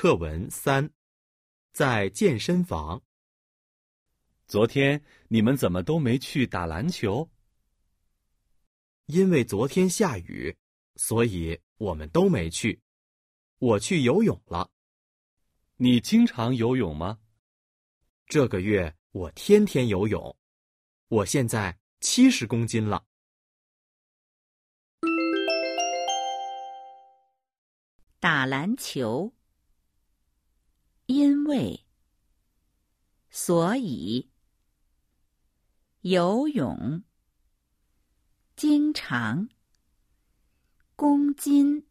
课文三，在健身房。昨天你们怎么都没去打篮球？因为昨天下雨，所以我们都没去。我去游泳了。你经常游泳吗？这个月我天天游泳。我现在七十公斤了。打篮球，因为，所以，游泳，经常，公斤。